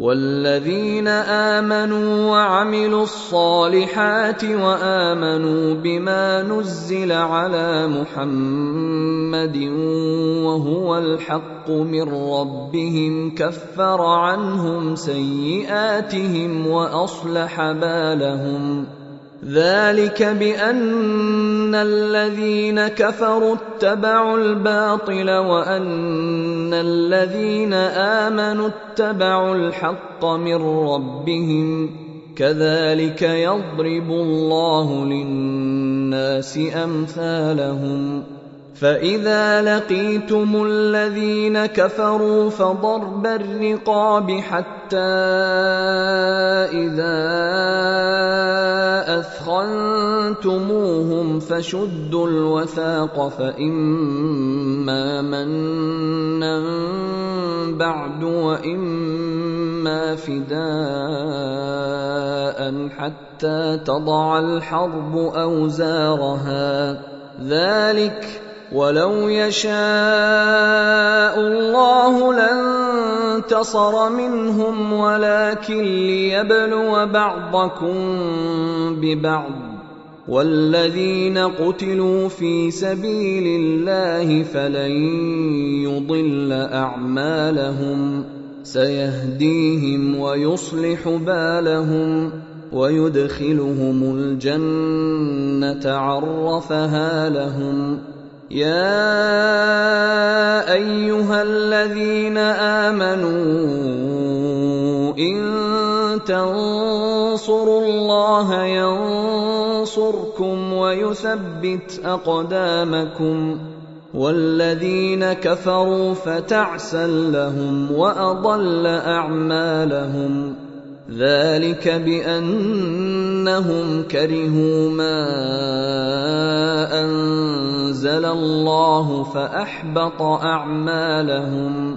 والذين آمنوا وعملوا الصالحات وآمنوا بما نزل على محمد وهو الحق من ربهم كفر عنهم سيئاتهم وأصلح بالهم ذلك بأن الذين كفروا اتبعوا الباطل وأن الذين امنوا اتبعوا الحق من ربهم كذلك يضرب الله للناس امثالهم فاذا لقيتم الذين كفروا فضرب الرقاب حتى اذا اثخنتموهم فشدوا الوثاق فاما منا بعد وإما فداء حتى تضع الحرب أوزارها. ذلك ولو يشاء الله لانتصر منهم ولكن ليبلو بعضكم ببعض. والذين قتلوا في سبيل الله فلن يضل أعمالهم. سيهديهم ويصلح بالهم ويدخلهم الجنة عرفها لهم. يا أيها الذين آمنوا إن تنصروا الله ينصركم ويثبت أقدامكم والذين كفروا فتعسا لهم وأضل أعمالهم ذلك بأنهم كرهوا ما أنزل الله فأحبط أعمالهم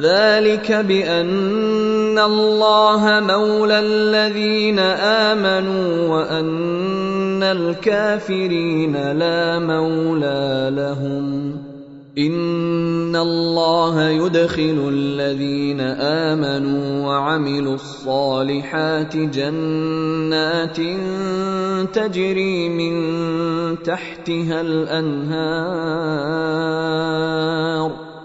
ذلك بأن الله مولى الذين آمنوا وأن الكافرين لا مولى لهم. إن الله يدخل الذين آمنوا وعملوا الصالحات جنات تجري من تحتها الأنهار.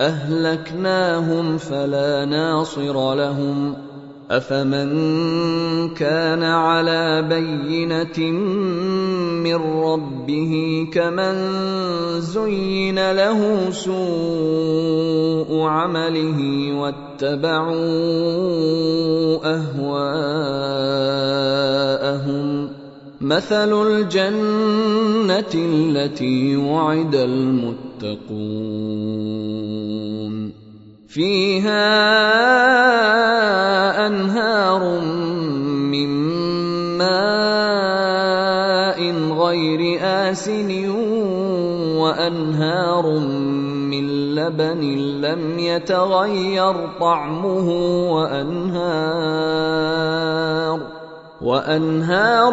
أهلكناهم فلا ناصر لهم. أفمن كان على بينة من ربه كمن زين له سوء عمله واتبعوا أهواءهم. مثل الجنة التي وعد المتقون. فيها أنهار من ماء غير آسن وأنهار من لبن لم يتغير طعمه وأنهار وأنهار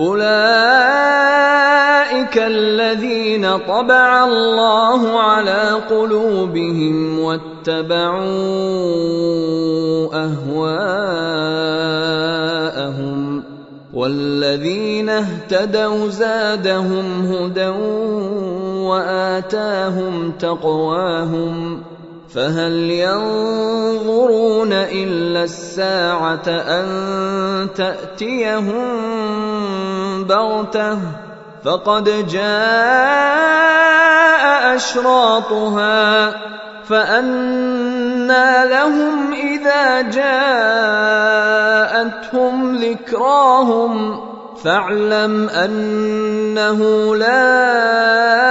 اولئك الذين طبع الله على قلوبهم واتبعوا اهواءهم والذين اهتدوا زادهم هدى واتاهم تقواهم فهل ينظرون إلا الساعة أن تأتيهم بغتة؟ فقد جاء أشراطها فانى لهم إذا جاءتهم ذكراهم. فاعلم أنه لا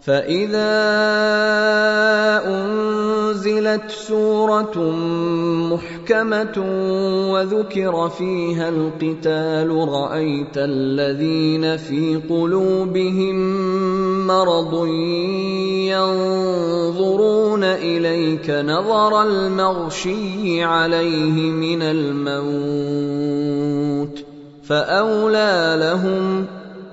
فاذا انزلت سوره محكمه وذكر فيها القتال رايت الذين في قلوبهم مرض ينظرون اليك نظر المغشي عليه من الموت فاولى لهم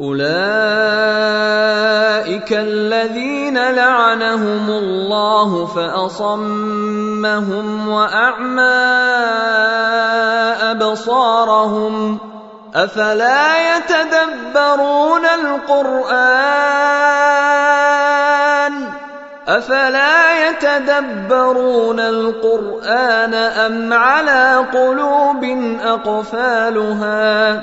اولئك الذين لعنهم الله فاصمهم واعمى ابصارهم افلا يتدبرون القران افلا يتدبرون القران ام على قلوب اقفالها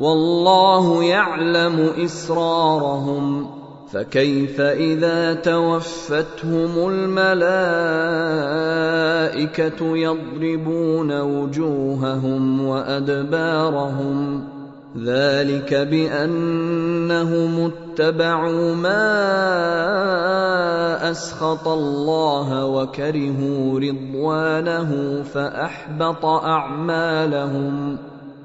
والله يعلم إسرارهم فكيف إذا توفتهم الملائكة يضربون وجوههم وأدبارهم ذلك بأنهم اتبعوا ما أسخط الله وكرهوا رضوانه فأحبط أعمالهم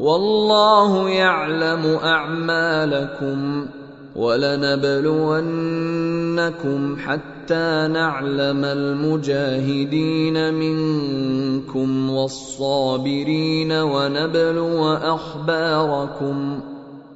والله يعلم أعمالكم ولنبلونكم حتى نعلم المجاهدين منكم والصابرين ونبلو أخباركم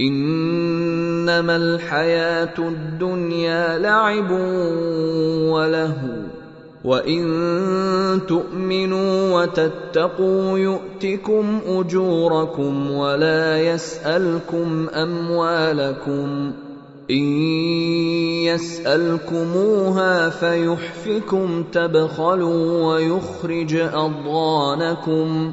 إنما الحياة الدنيا لعب ولهو وإن تؤمنوا وتتقوا يؤتكم أجوركم ولا يسألكم أموالكم إن يسألكموها فيحفكم تبخلوا ويخرج أضغانكم.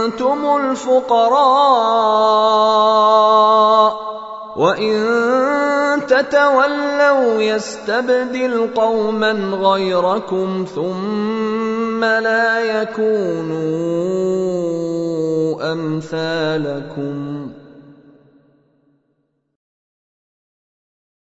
وأنتم الفقراء وإن تتولوا يستبدل قوما غيركم ثم لا يكونوا أمثالكم.